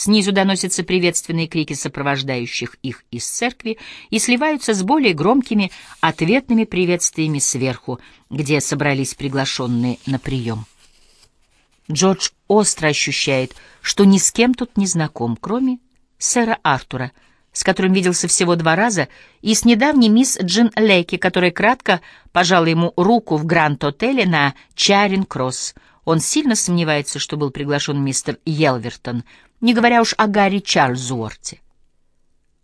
Снизу доносятся приветственные крики сопровождающих их из церкви и сливаются с более громкими ответными приветствиями сверху, где собрались приглашенные на прием. Джордж остро ощущает, что ни с кем тут не знаком, кроме сэра Артура, с которым виделся всего два раза, и с недавней мисс Джин Леки, которая кратко пожала ему руку в Гранд-отеле на Чаринг-Кросс. Он сильно сомневается, что был приглашен мистер Елвертон — не говоря уж о Гарри Чарльзуорте.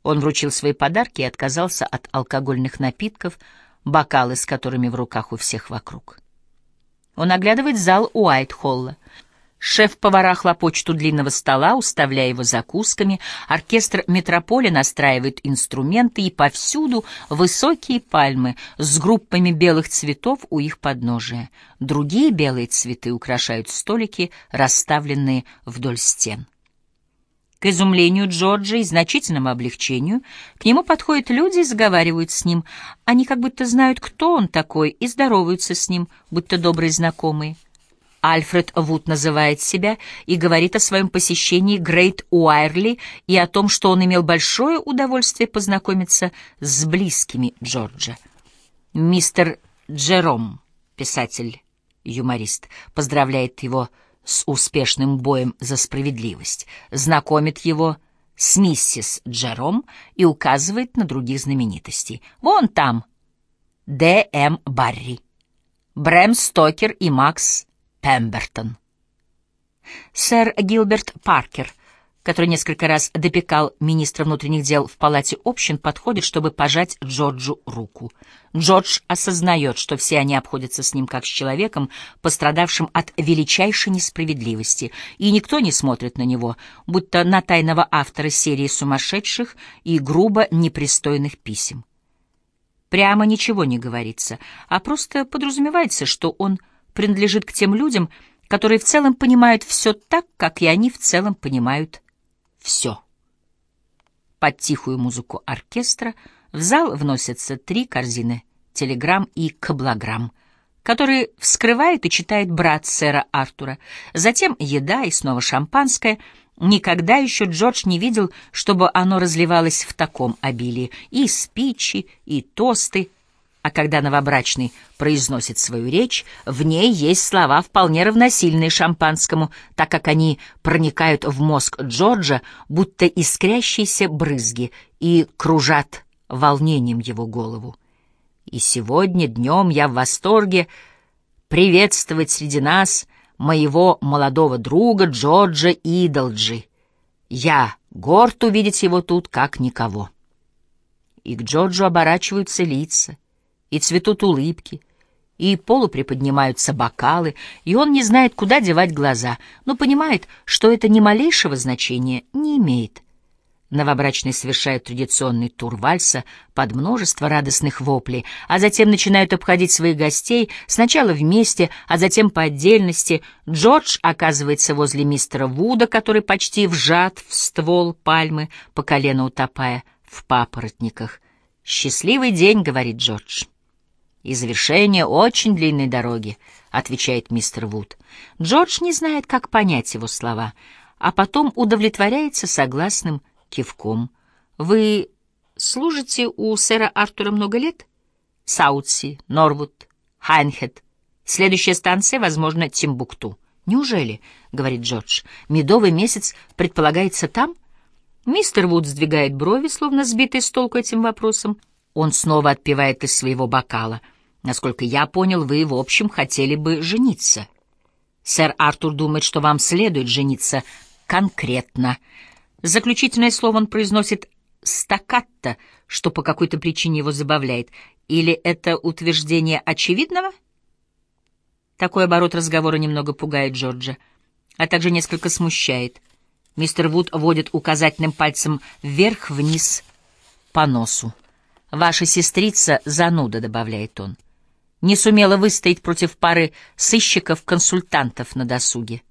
Он вручил свои подарки и отказался от алкогольных напитков, бокалы с которыми в руках у всех вокруг. Он оглядывает зал Уайт-Холла. Шеф-повара хлопочет у длинного стола, уставляя его закусками, оркестр метрополя настраивает инструменты, и повсюду высокие пальмы с группами белых цветов у их подножия. Другие белые цветы украшают столики, расставленные вдоль стен. К изумлению Джорджа и значительному облегчению к нему подходят люди и заговаривают с ним. Они как будто знают, кто он такой, и здороваются с ним, будто добрые знакомые. Альфред Вуд называет себя и говорит о своем посещении Грейт Уайрли и о том, что он имел большое удовольствие познакомиться с близкими Джорджа. Мистер Джером, писатель-юморист, поздравляет его с с успешным боем за справедливость, знакомит его с миссис Джером и указывает на других знаменитостей. Вон там Д.М. Барри, Брэм Стокер и Макс Пембертон. Сэр Гилберт Паркер — который несколько раз допекал министра внутренних дел в палате общин, подходит, чтобы пожать Джорджу руку. Джордж осознает, что все они обходятся с ним как с человеком, пострадавшим от величайшей несправедливости, и никто не смотрит на него, будто на тайного автора серии сумасшедших и грубо непристойных писем. Прямо ничего не говорится, а просто подразумевается, что он принадлежит к тем людям, которые в целом понимают все так, как и они в целом понимают все. Под тихую музыку оркестра в зал вносятся три корзины телеграмм и каблограмм, которые вскрывает и читает брат сэра Артура. Затем еда и снова шампанское. Никогда еще Джордж не видел, чтобы оно разливалось в таком обилии. И спичи, и тосты, а когда новобрачный произносит свою речь, в ней есть слова, вполне равносильные шампанскому, так как они проникают в мозг Джорджа, будто искрящиеся брызги, и кружат волнением его голову. И сегодня днем я в восторге приветствовать среди нас моего молодого друга Джорджа Идолджи. Я горд увидеть его тут, как никого. И к Джорджу оборачиваются лица — и цветут улыбки, и полуприподнимаются бокалы, и он не знает, куда девать глаза, но понимает, что это ни малейшего значения не имеет. Новобрачные совершают традиционный тур вальса под множество радостных воплей, а затем начинают обходить своих гостей сначала вместе, а затем по отдельности. Джордж оказывается возле мистера Вуда, который почти вжат в ствол пальмы, по колено утопая в папоротниках. «Счастливый день», — говорит Джордж и завершение очень длинной дороги», — отвечает мистер Вуд. Джордж не знает, как понять его слова, а потом удовлетворяется согласным кивком. «Вы служите у сэра Артура много лет?» «Саутси, Норвуд, Хайндхед. Следующая станция, возможно, Тимбукту». «Неужели?» — говорит Джордж. «Медовый месяц предполагается там?» Мистер Вуд сдвигает брови, словно сбитый с толку этим вопросом. Он снова отпивает из своего бокала — Насколько я понял, вы, в общем, хотели бы жениться. Сэр Артур думает, что вам следует жениться конкретно. Заключительное слово он произносит стаккатто, что по какой-то причине его забавляет. Или это утверждение очевидного? Такой оборот разговора немного пугает Джорджа, а также несколько смущает. Мистер Вуд водит указательным пальцем вверх-вниз по носу. «Ваша сестрица — зануда», — добавляет он не сумела выстоять против пары сыщиков-консультантов на досуге.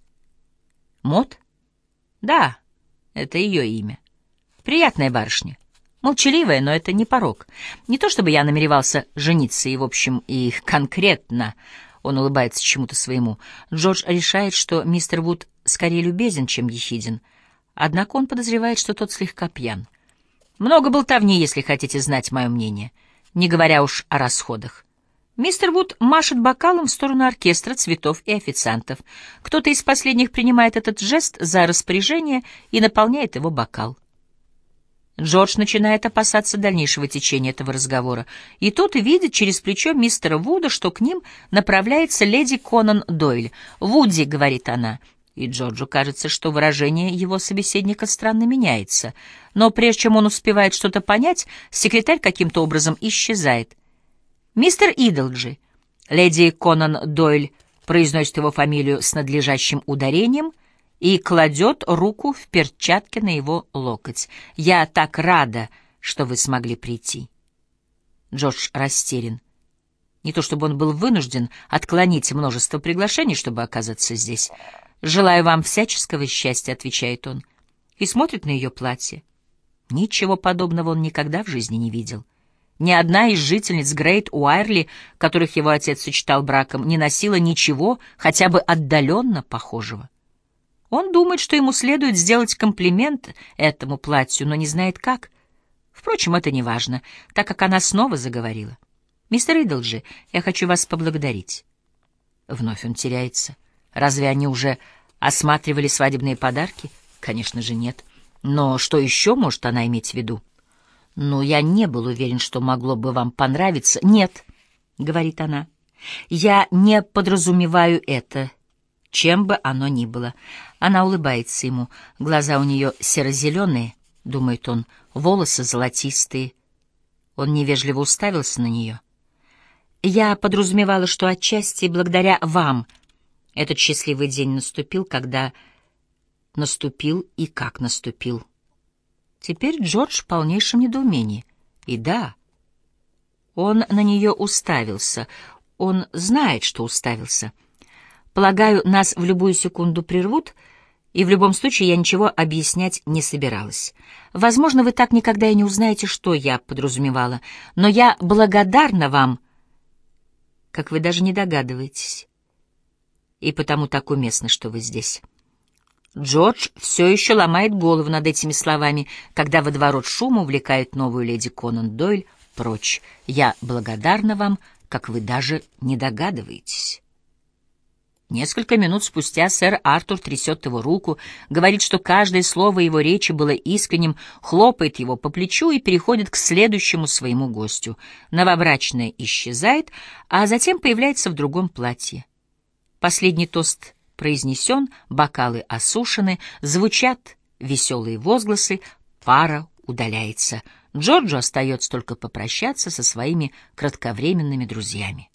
Мод? Да, это ее имя. Приятная барышня. Молчаливая, но это не порог. Не то чтобы я намеревался жениться, и, в общем, и конкретно... Он улыбается чему-то своему. Джордж решает, что мистер Вуд скорее любезен, чем ехиден. Однако он подозревает, что тот слегка пьян. Много болтовни, если хотите знать мое мнение, не говоря уж о расходах. Мистер Вуд машет бокалом в сторону оркестра, цветов и официантов. Кто-то из последних принимает этот жест за распоряжение и наполняет его бокал. Джордж начинает опасаться дальнейшего течения этого разговора, и тут видит через плечо мистера Вуда, что к ним направляется леди Конан Дойль. «Вуди», — говорит она, — и Джорджу кажется, что выражение его собеседника странно меняется. Но прежде чем он успевает что-то понять, секретарь каким-то образом исчезает. «Мистер Идолджи», леди Конан Дойль произносит его фамилию с надлежащим ударением и кладет руку в перчатке на его локоть. «Я так рада, что вы смогли прийти». Джордж растерян. Не то чтобы он был вынужден отклонить множество приглашений, чтобы оказаться здесь. «Желаю вам всяческого счастья», — отвечает он, и смотрит на ее платье. Ничего подобного он никогда в жизни не видел. Ни одна из жительниц Грейт Уайрли, которых его отец сочетал браком, не носила ничего, хотя бы отдаленно похожего. Он думает, что ему следует сделать комплимент этому платью, но не знает как. Впрочем, это не важно, так как она снова заговорила. «Мистер Идолджи, я хочу вас поблагодарить». Вновь он теряется. Разве они уже осматривали свадебные подарки? Конечно же, нет. Но что еще может она иметь в виду? Ну, я не был уверен, что могло бы вам понравиться. Нет, — говорит она, — я не подразумеваю это, чем бы оно ни было. Она улыбается ему. Глаза у нее серо-зеленые, — думает он, — волосы золотистые. Он невежливо уставился на нее. Я подразумевала, что отчасти благодаря вам — этот счастливый день наступил, когда наступил и как наступил. Теперь Джордж в полнейшем недоумении. И да, он на нее уставился. Он знает, что уставился. Полагаю, нас в любую секунду прервут, и в любом случае я ничего объяснять не собиралась. Возможно, вы так никогда и не узнаете, что я подразумевала, но я благодарна вам, как вы даже не догадываетесь и потому так уместно, что вы здесь. Джордж все еще ломает голову над этими словами, когда водоворот шума увлекает новую леди Конан Дойль прочь. Я благодарна вам, как вы даже не догадываетесь. Несколько минут спустя сэр Артур трясет его руку, говорит, что каждое слово его речи было искренним, хлопает его по плечу и переходит к следующему своему гостю. Новобрачная исчезает, а затем появляется в другом платье. Последний тост произнесен, бокалы осушены, звучат веселые возгласы, пара удаляется. Джорджу остается только попрощаться со своими кратковременными друзьями.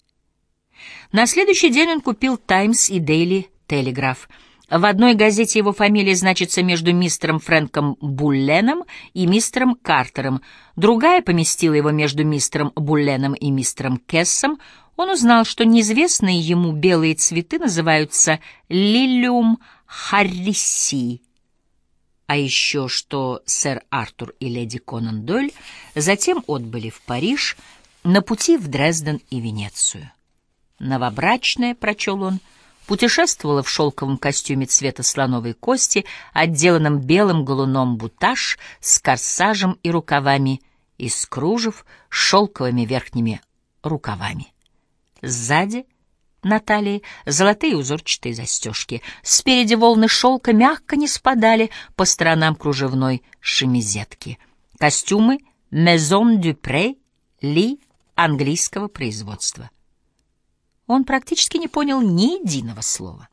На следующий день он купил «Таймс» и «Дейли Телеграф». В одной газете его фамилия значится между мистером Фрэнком Булленом и мистером Картером, другая поместила его между мистером Булленом и мистером Кессом, он узнал, что неизвестные ему белые цветы называются лилиум харриси, а еще что сэр Артур и леди Конан Дойль затем отбыли в Париж на пути в Дрезден и Венецию. Новобрачная, прочел он, путешествовала в шелковом костюме цвета слоновой кости, отделанном белым галуном бутаж с корсажем и рукавами из кружев с шелковыми верхними рукавами. Сзади на талии золотые узорчатые застежки. Спереди волны шелка мягко не спадали по сторонам кружевной шемизетки. Костюмы Maison Dupré Ли английского производства. Он практически не понял ни единого слова.